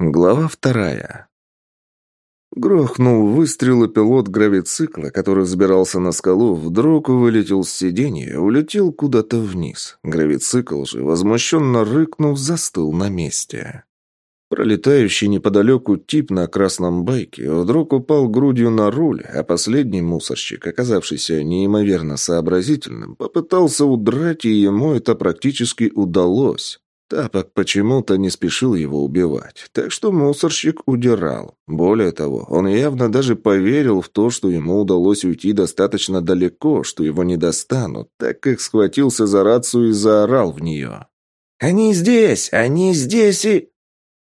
Глава вторая. Грохнул выстрел, и пилот гравицикла, который забирался на скалу, вдруг вылетел с сиденья улетел куда-то вниз. Гравицикл же, возмущенно рыкнув, застыл на месте. Пролетающий неподалеку тип на красном байке вдруг упал грудью на руль, а последний мусорщик, оказавшийся неимоверно сообразительным, попытался удрать, и ему это практически удалось. Тапок почему-то не спешил его убивать, так что мусорщик удирал. Более того, он явно даже поверил в то, что ему удалось уйти достаточно далеко, что его не достанут, так как схватился за рацию и заорал в нее. «Они здесь! Они здесь и...»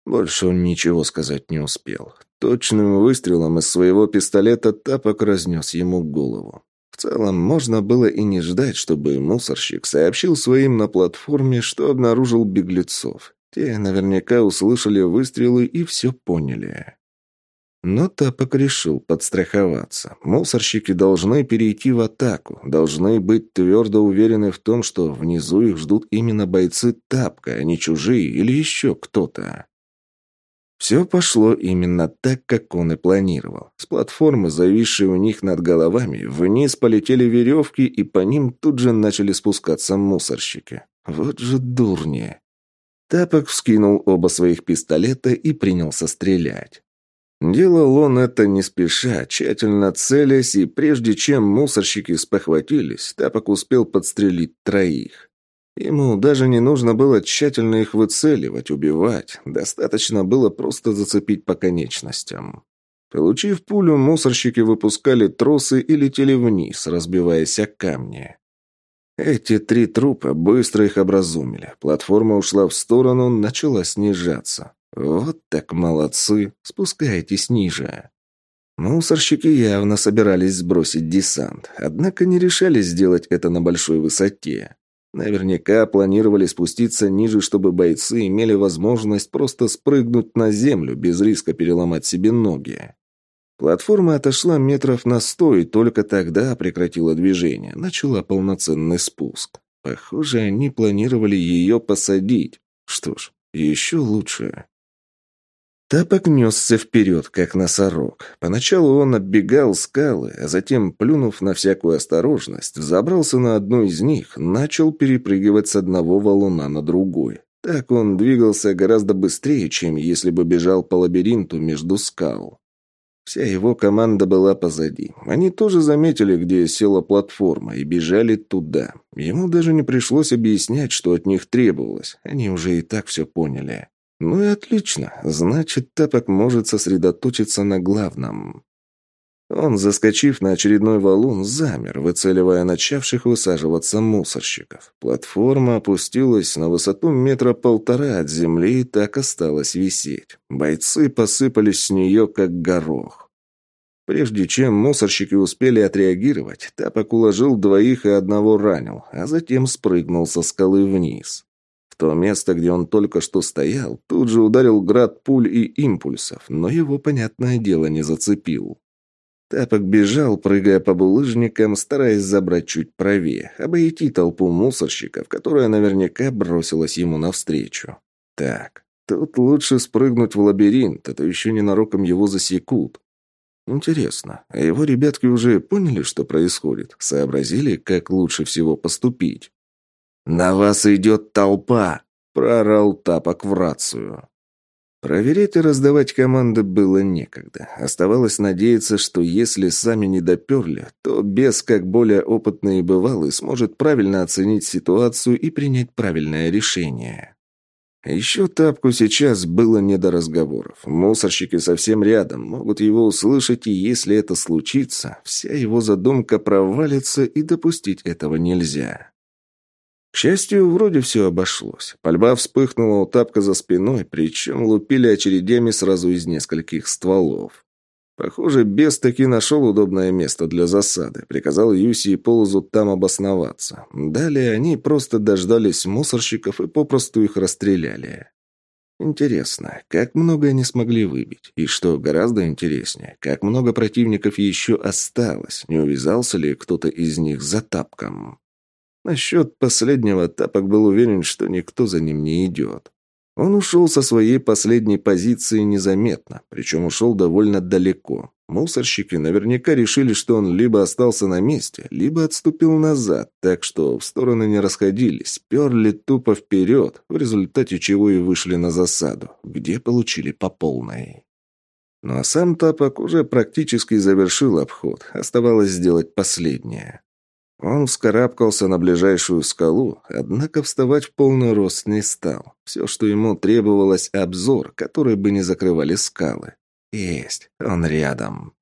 Больше он ничего сказать не успел. Точным выстрелом из своего пистолета Тапок разнес ему голову. В целом, можно было и не ждать, чтобы мусорщик сообщил своим на платформе, что обнаружил беглецов. Те наверняка услышали выстрелы и все поняли. Но Тапок решил подстраховаться. Мусорщики должны перейти в атаку, должны быть твердо уверены в том, что внизу их ждут именно бойцы Тапка, а не чужие или еще кто-то. Все пошло именно так, как он и планировал. С платформы, зависшей у них над головами, вниз полетели веревки, и по ним тут же начали спускаться мусорщики. Вот же дурни. Тапок вскинул оба своих пистолета и принялся стрелять. Делал он это не спеша, тщательно целясь, и прежде чем мусорщики спохватились, Тапок успел подстрелить троих. Ему даже не нужно было тщательно их выцеливать, убивать. Достаточно было просто зацепить по конечностям. Получив пулю, мусорщики выпускали тросы и летели вниз, разбиваясь о камни. Эти три трупа быстро их образумили. Платформа ушла в сторону, начала снижаться. Вот так молодцы, спускайтесь ниже. Мусорщики явно собирались сбросить десант, однако не решались сделать это на большой высоте. Наверняка планировали спуститься ниже, чтобы бойцы имели возможность просто спрыгнуть на землю без риска переломать себе ноги. Платформа отошла метров на сто и только тогда прекратила движение, начала полноценный спуск. Похоже, они планировали ее посадить. Что ж, еще лучше. Тапок несся вперед, как носорог. Поначалу он оббегал скалы, а затем, плюнув на всякую осторожность, забрался на одну из них, начал перепрыгивать с одного валуна на другой. Так он двигался гораздо быстрее, чем если бы бежал по лабиринту между скал. Вся его команда была позади. Они тоже заметили, где села платформа, и бежали туда. Ему даже не пришлось объяснять, что от них требовалось. Они уже и так все поняли. Ну и отлично. Значит, Тапок может сосредоточиться на главном. Он, заскочив на очередной валун, замер, выцеливая начавших высаживаться мусорщиков. Платформа опустилась на высоту метра полтора от земли и так осталась висеть. Бойцы посыпались с нее, как горох. Прежде чем мусорщики успели отреагировать, Тапок уложил двоих и одного ранил, а затем спрыгнул со скалы вниз. В то место, где он только что стоял, тут же ударил град пуль и импульсов, но его, понятное дело, не зацепил. Тапок бежал, прыгая по булыжникам, стараясь забрать чуть правее, обойти толпу мусорщиков, которая наверняка бросилась ему навстречу. Так, тут лучше спрыгнуть в лабиринт, а то еще ненароком его засекут. Интересно, а его ребятки уже поняли, что происходит? Сообразили, как лучше всего поступить? «На вас идет толпа!» – проорал Тапок в рацию. Проверять и раздавать команды было некогда. Оставалось надеяться, что если сами не доперли, то без как более опытный и бывалый сможет правильно оценить ситуацию и принять правильное решение. Еще Тапку сейчас было не до разговоров. Мусорщики совсем рядом, могут его услышать, и если это случится, вся его задумка провалится, и допустить этого нельзя. К счастью, вроде все обошлось. Пальба вспыхнула у тапка за спиной, причем лупили очередями сразу из нескольких стволов. Похоже, бес таки нашел удобное место для засады. Приказал Юси и Полозу там обосноваться. Далее они просто дождались мусорщиков и попросту их расстреляли. Интересно, как много они смогли выбить? И что гораздо интереснее, как много противников еще осталось? Не увязался ли кто-то из них за тапком? Насчет последнего Тапок был уверен, что никто за ним не идет. Он ушел со своей последней позиции незаметно, причем ушел довольно далеко. Мусорщики наверняка решили, что он либо остался на месте, либо отступил назад, так что в стороны не расходились, перли тупо вперед, в результате чего и вышли на засаду, где получили по полной. Ну а сам Тапок уже практически завершил обход, оставалось сделать последнее. Он вскарабкался на ближайшую скалу, однако вставать в полный рост не стал. Все, что ему требовалось, обзор, который бы не закрывали скалы. Есть, он рядом.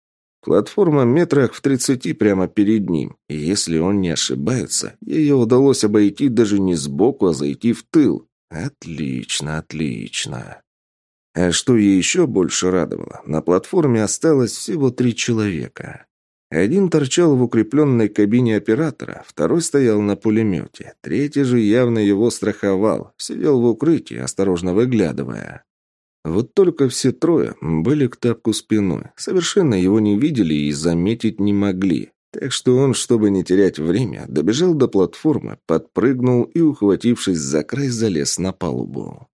Платформа метрах в тридцати прямо перед ним, и если он не ошибается, ее удалось обойти даже не сбоку, а зайти в тыл. Отлично, отлично. А что ей еще больше радовало, на платформе осталось всего три человека. Один торчал в укрепленной кабине оператора, второй стоял на пулемете, третий же явно его страховал, сидел в укрытии, осторожно выглядывая. Вот только все трое были к тапку спиной, совершенно его не видели и заметить не могли. Так что он, чтобы не терять время, добежал до платформы, подпрыгнул и, ухватившись за край, залез на палубу.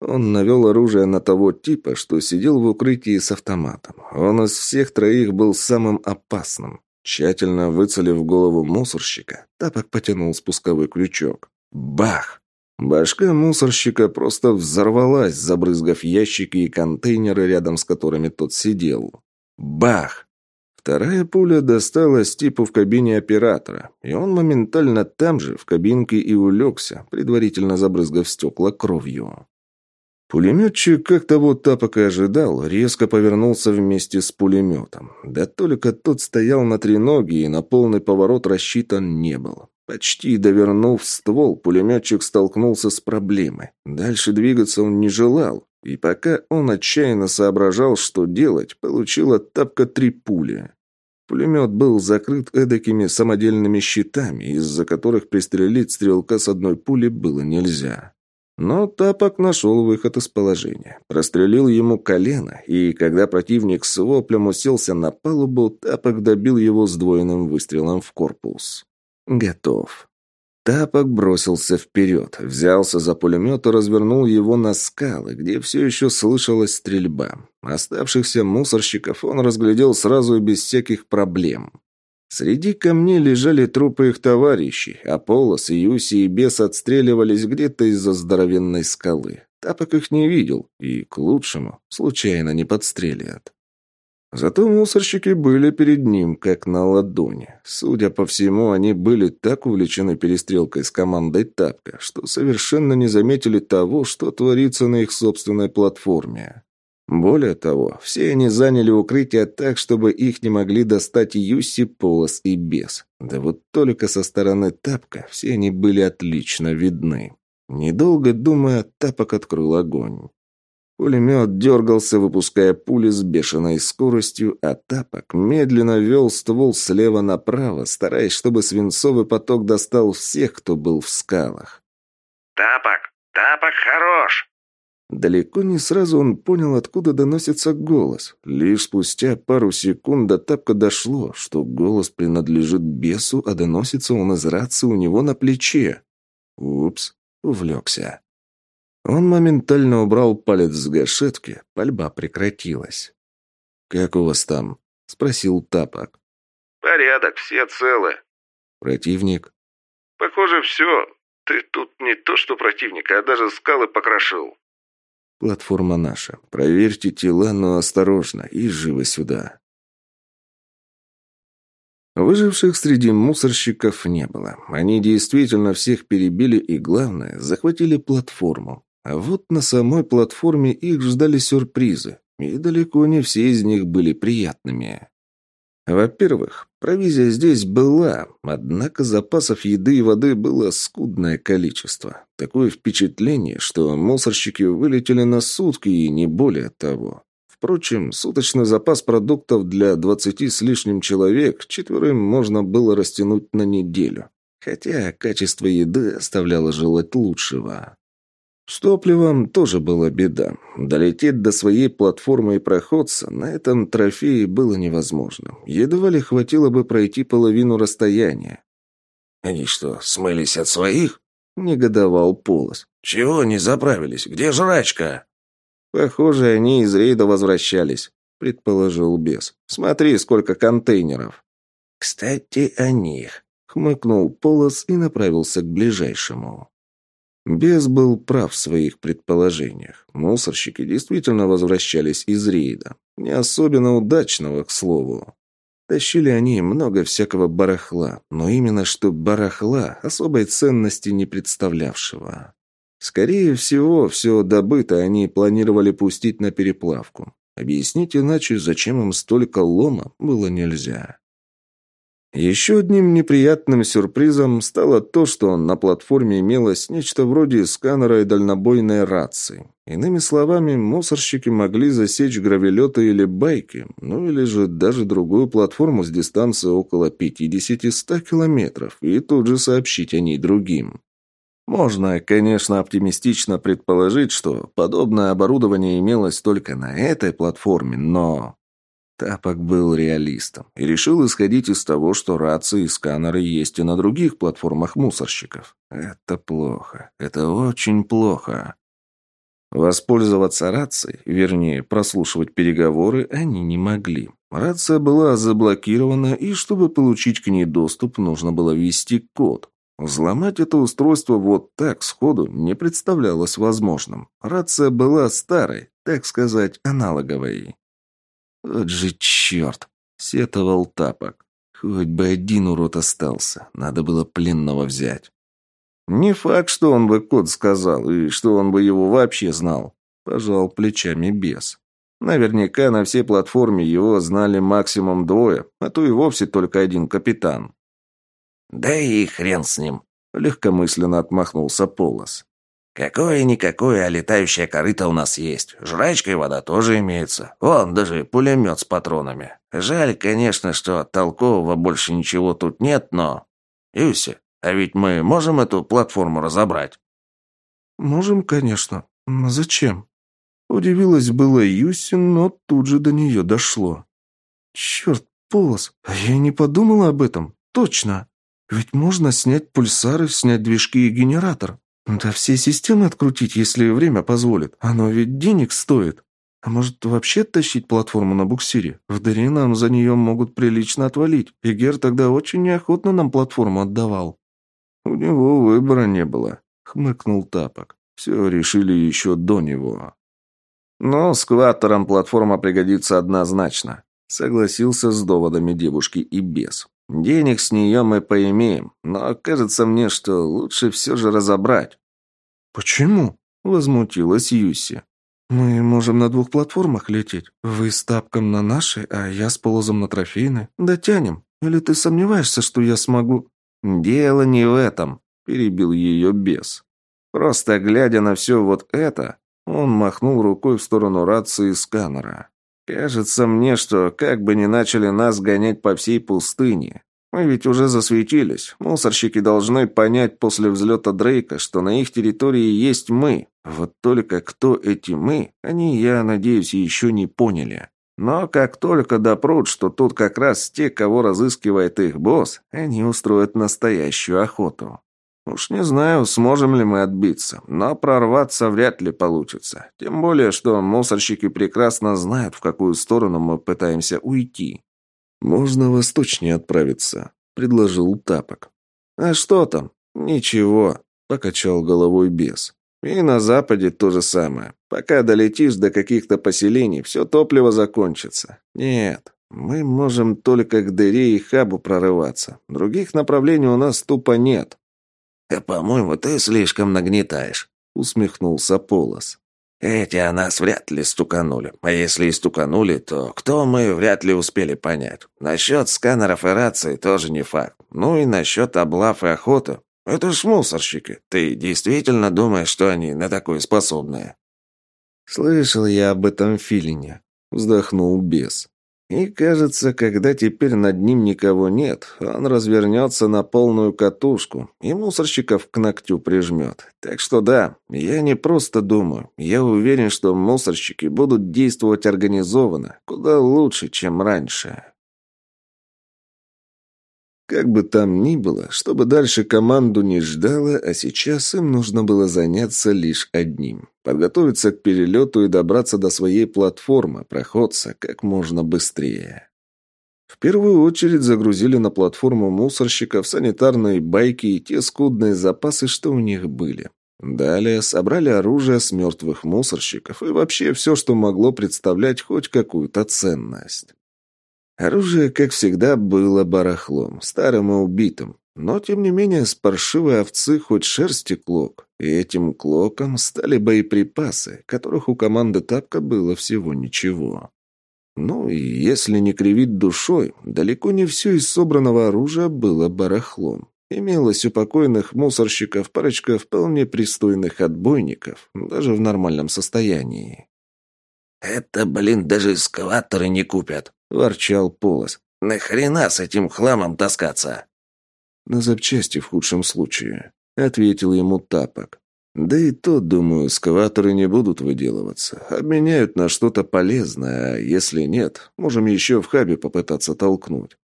Он навел оружие на того типа, что сидел в укрытии с автоматом. Он из всех троих был самым опасным. Тщательно выцелив голову мусорщика, Тапок потянул спусковой крючок. Бах! Башка мусорщика просто взорвалась, забрызгав ящики и контейнеры, рядом с которыми тот сидел. Бах! Вторая пуля досталась типу в кабине оператора, и он моментально там же, в кабинке, и улегся, предварительно забрызгав стекла кровью. Пулеметчик, как того Тапок и ожидал, резко повернулся вместе с пулеметом. Да только тот стоял на треноге и на полный поворот рассчитан не был. Почти довернув ствол, пулеметчик столкнулся с проблемой. Дальше двигаться он не желал. И пока он отчаянно соображал, что делать, получил от Тапка три пули. Пулемет был закрыт эдакими самодельными щитами, из-за которых пристрелить стрелка с одной пули было нельзя. Но Тапок нашел выход из положения. Прострелил ему колено, и когда противник с воплем уселся на палубу, Тапок добил его сдвоенным выстрелом в корпус. Готов. Тапок бросился вперед, взялся за пулемет и развернул его на скалы, где все еще слышалась стрельба. Оставшихся мусорщиков он разглядел сразу и без всяких проблем. Среди камней лежали трупы их товарищей, а Полос, Юси и Бес отстреливались где-то из-за здоровенной скалы. Тапок их не видел, и к лучшему случайно не подстрелят. Зато мусорщики были перед ним, как на ладони. Судя по всему, они были так увлечены перестрелкой с командой Тапка, что совершенно не заметили того, что творится на их собственной платформе. Более того, все они заняли укрытие так, чтобы их не могли достать Юси, Полос и Бес. Да вот только со стороны Тапка все они были отлично видны. Недолго думая, Тапок открыл огонь. Пулемет дергался, выпуская пули с бешеной скоростью, а Тапок медленно вел ствол слева направо, стараясь, чтобы свинцовый поток достал всех, кто был в скалах. «Тапок! Тапок хорош!» Далеко не сразу он понял, откуда доносится голос. Лишь спустя пару секунд до тапка дошло, что голос принадлежит бесу, а доносится он из рации у него на плече. Упс, увлекся. Он моментально убрал палец с гашетки, пальба прекратилась. «Как у вас там?» — спросил Тапок. «Порядок, все целы». «Противник?» «Похоже, все. Ты тут не то что противник, а даже скалы покрошил». Платформа наша. Проверьте тела, но осторожно и живо сюда. Выживших среди мусорщиков не было. Они действительно всех перебили и, главное, захватили платформу. А вот на самой платформе их ждали сюрпризы, и далеко не все из них были приятными. Во-первых, провизия здесь была, однако запасов еды и воды было скудное количество. Такое впечатление, что мусорщики вылетели на сутки и не более того. Впрочем, суточный запас продуктов для двадцати с лишним человек четверым можно было растянуть на неделю. Хотя качество еды оставляло желать лучшего. С топливом тоже была беда. Долететь до своей платформы и проходца на этом трофее было невозможно. Едва ли хватило бы пройти половину расстояния. «Они что, смылись от своих?» – негодовал Полос. «Чего не заправились? Где жрачка?» «Похоже, они из рейда возвращались», — предположил бес. «Смотри, сколько контейнеров». «Кстати, о них», — хмыкнул Полос и направился к ближайшему. Бес был прав в своих предположениях. Мусорщики действительно возвращались из рейда. Не особенно удачного, к слову. Тащили они много всякого барахла, но именно что барахла, особой ценности не представлявшего. Скорее всего, все добытое они планировали пустить на переплавку. Объяснить иначе, зачем им столько лома, было нельзя. Еще одним неприятным сюрпризом стало то, что на платформе имелось нечто вроде сканера и дальнобойной рации. Иными словами, мусорщики могли засечь гравелеты или байки, ну или же даже другую платформу с дистанции около 50-100 километров, и тут же сообщить о ней другим. Можно, конечно, оптимистично предположить, что подобное оборудование имелось только на этой платформе, но... Тапок был реалистом и решил исходить из того, что рации и сканеры есть и на других платформах мусорщиков. Это плохо. Это очень плохо. Воспользоваться рацией, вернее, прослушивать переговоры, они не могли. Рация была заблокирована, и чтобы получить к ней доступ, нужно было ввести код. Взломать это устройство вот так сходу не представлялось возможным. Рация была старой, так сказать, аналоговой. «Вот же черт!» — сетовал тапок. «Хоть бы один урод остался. Надо было пленного взять». «Не факт, что он бы код сказал, и что он бы его вообще знал», — пожал плечами бес. «Наверняка на всей платформе его знали максимум двое, а то и вовсе только один капитан». «Да и хрен с ним», — легкомысленно отмахнулся Полос. Какое-никакое, а летающая корыто у нас есть. Жрачка и вода тоже имеется. Вон, даже пулемет с патронами. Жаль, конечно, что толкового больше ничего тут нет, но... Юси, а ведь мы можем эту платформу разобрать?» «Можем, конечно. Но зачем?» Удивилась была Юси, но тут же до нее дошло. «Черт, Полос, а я не подумала об этом. Точно. Ведь можно снять пульсары, снять движки и генератор. «Да все системы открутить, если время позволит. Оно ведь денег стоит. А может, вообще тащить платформу на буксире? В дыре нам за нее могут прилично отвалить. И Гер тогда очень неохотно нам платформу отдавал». «У него выбора не было», — хмыкнул Тапок. «Все решили еще до него». «Но с кватором платформа пригодится однозначно», — согласился с доводами девушки и без. Денег с нее мы поимеем, но кажется мне, что лучше все же разобрать». «Почему?» – возмутилась Юси. «Мы можем на двух платформах лететь. Вы с тапком на нашей, а я с полозом на трофейной. Дотянем. Или ты сомневаешься, что я смогу?» «Дело не в этом», – перебил ее бес. «Просто глядя на все вот это...» Он махнул рукой в сторону рации и сканера. Кажется мне, что как бы ни начали нас гонять по всей пустыне, мы ведь уже засветились. Мусорщики должны понять после взлета Дрейка, что на их территории есть мы. Вот только кто эти мы, они, я надеюсь, еще не поняли. Но как только допрут, что тут как раз те, кого разыскивает их босс, они устроят настоящую охоту. Уж не знаю, сможем ли мы отбиться, но прорваться вряд ли получится. Тем более, что мусорщики прекрасно знают, в какую сторону мы пытаемся уйти. «Можно восточнее отправиться», — предложил Тапок. «А что там? Ничего», — покачал головой бес. «И на западе то же самое. Пока долетишь до каких-то поселений, все топливо закончится. Нет, мы можем только к дыре и хабу прорываться. Других направлений у нас тупо нет». «Э, «По-моему, ты слишком нагнетаешь», — усмехнулся Полос. «Эти о нас вряд ли стуканули. А если и стуканули, то кто мы, вряд ли успели понять. Насчет сканеров и рации тоже не факт. Ну и насчет облав и охоты. Это ж мусорщики. Ты действительно думаешь, что они на такое способны?» «Слышал я об этом филине», — вздохнул бес. И, кажется, когда теперь над ним никого нет, он развернется на полную катушку и мусорщиков к ногтю прижмет. Так что да, я не просто думаю. Я уверен, что мусорщики будут действовать организованно, куда лучше, чем раньше. Как бы там ни было, чтобы дальше команду не ждало, а сейчас им нужно было заняться лишь одним – подготовиться к перелету и добраться до своей платформы, проходца как можно быстрее. В первую очередь загрузили на платформу мусорщиков санитарные байки и те скудные запасы, что у них были. Далее собрали оружие с мертвых мусорщиков и вообще все, что могло представлять хоть какую-то ценность. Оружие, как всегда, было барахлом, старым и убитым, но, тем не менее, с паршивой овцы хоть шерсти клок, и этим клоком стали боеприпасы, которых у команды Тапка было всего ничего. Ну и если не кривить душой, далеко не все из собранного оружия было барахлом. Имелось у покойных мусорщиков парочка вполне пристойных отбойников, даже в нормальном состоянии. «Это, блин, даже эскалаторы не купят», — ворчал Полос. «Нахрена с этим хламом таскаться?» «На запчасти в худшем случае», — ответил ему Тапок. «Да и то, думаю, эскаваторы не будут выделываться. Обменяют на что-то полезное, а если нет, можем еще в хабе попытаться толкнуть».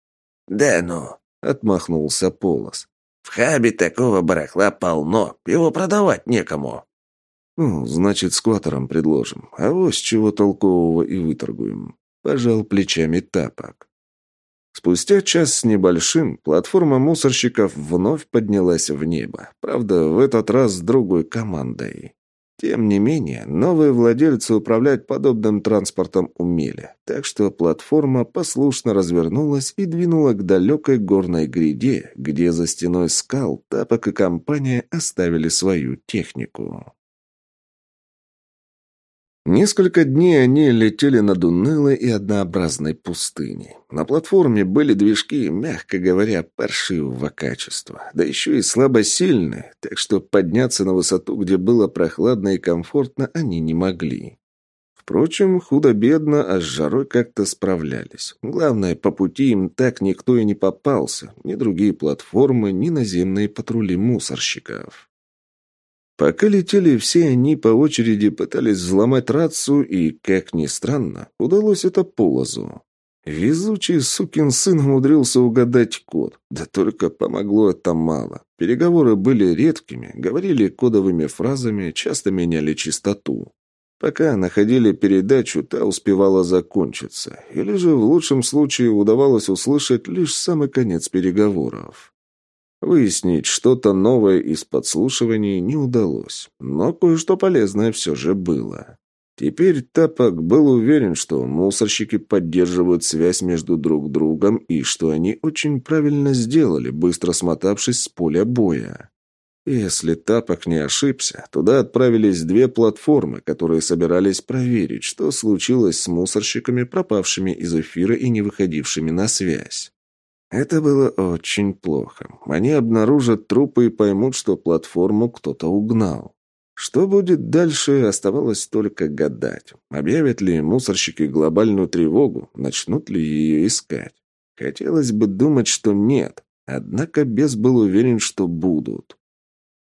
«Да ну», — отмахнулся Полос. В хабе такого барахла полно, его продавать некому». «Ну, значит, скваторам предложим. А вот с чего толкового и выторгуем». Пожал плечами тапок. Спустя час с небольшим платформа мусорщиков вновь поднялась в небо. Правда, в этот раз с другой командой. Тем не менее, новые владельцы управлять подобным транспортом умели, так что платформа послушно развернулась и двинула к далекой горной гряде, где за стеной скал Тапок и компания оставили свою технику. Несколько дней они летели над унылой и однообразной пустыней. На платформе были движки, мягко говоря, паршивого качества, да еще и слабосильные, так что подняться на высоту, где было прохладно и комфортно, они не могли. Впрочем, худо-бедно, а с жарой как-то справлялись. Главное, по пути им так никто и не попался, ни другие платформы, ни наземные патрули мусорщиков. Пока летели все они по очереди пытались взломать рацию, и, как ни странно, удалось это полозу. Везучий сукин сын умудрился угадать код, да только помогло это мало. Переговоры были редкими, говорили кодовыми фразами, часто меняли частоту. Пока находили передачу, та успевала закончиться, или же в лучшем случае удавалось услышать лишь самый конец переговоров. Выяснить что-то новое из подслушиваний не удалось, но кое-что полезное все же было. Теперь Тапок был уверен, что мусорщики поддерживают связь между друг другом и что они очень правильно сделали, быстро смотавшись с поля боя. Если Тапок не ошибся, туда отправились две платформы, которые собирались проверить, что случилось с мусорщиками, пропавшими из эфира и не выходившими на связь. Это было очень плохо. Они обнаружат трупы и поймут, что платформу кто-то угнал. Что будет дальше, оставалось только гадать. Объявят ли мусорщики глобальную тревогу, начнут ли ее искать. Хотелось бы думать, что нет, однако Бес был уверен, что будут.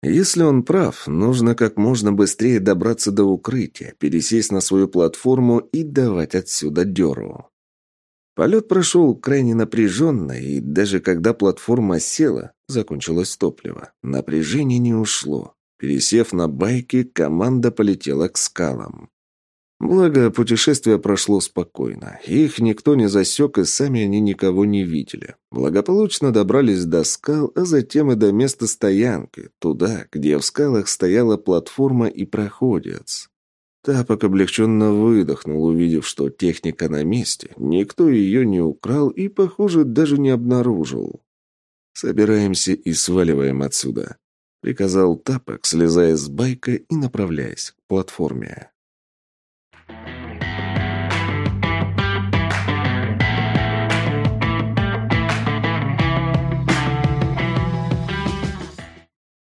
Если он прав, нужно как можно быстрее добраться до укрытия, пересесть на свою платформу и давать отсюда дёру. Полет прошел крайне напряженно, и даже когда платформа села, закончилось топливо. Напряжение не ушло. Пересев на байки, команда полетела к скалам. Благо, путешествие прошло спокойно. Их никто не засек, и сами они никого не видели. Благополучно добрались до скал, а затем и до места стоянки, туда, где в скалах стояла платформа и проходец. Тапок облегченно выдохнул, увидев, что техника на месте, никто ее не украл и, похоже, даже не обнаружил. «Собираемся и сваливаем отсюда», — приказал Тапок, слезая с байка и направляясь к платформе.